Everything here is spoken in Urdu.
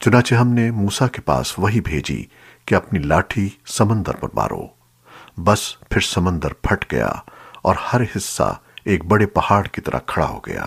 چنانچہ ہم نے موسیٰ کے پاس وہی بھیجی کہ اپنی لاٹھی سمندر پر مارو بس پھر سمندر پھٹ گیا اور ہر حصہ ایک بڑے پہاڑ کی طرح کھڑا ہو گیا۔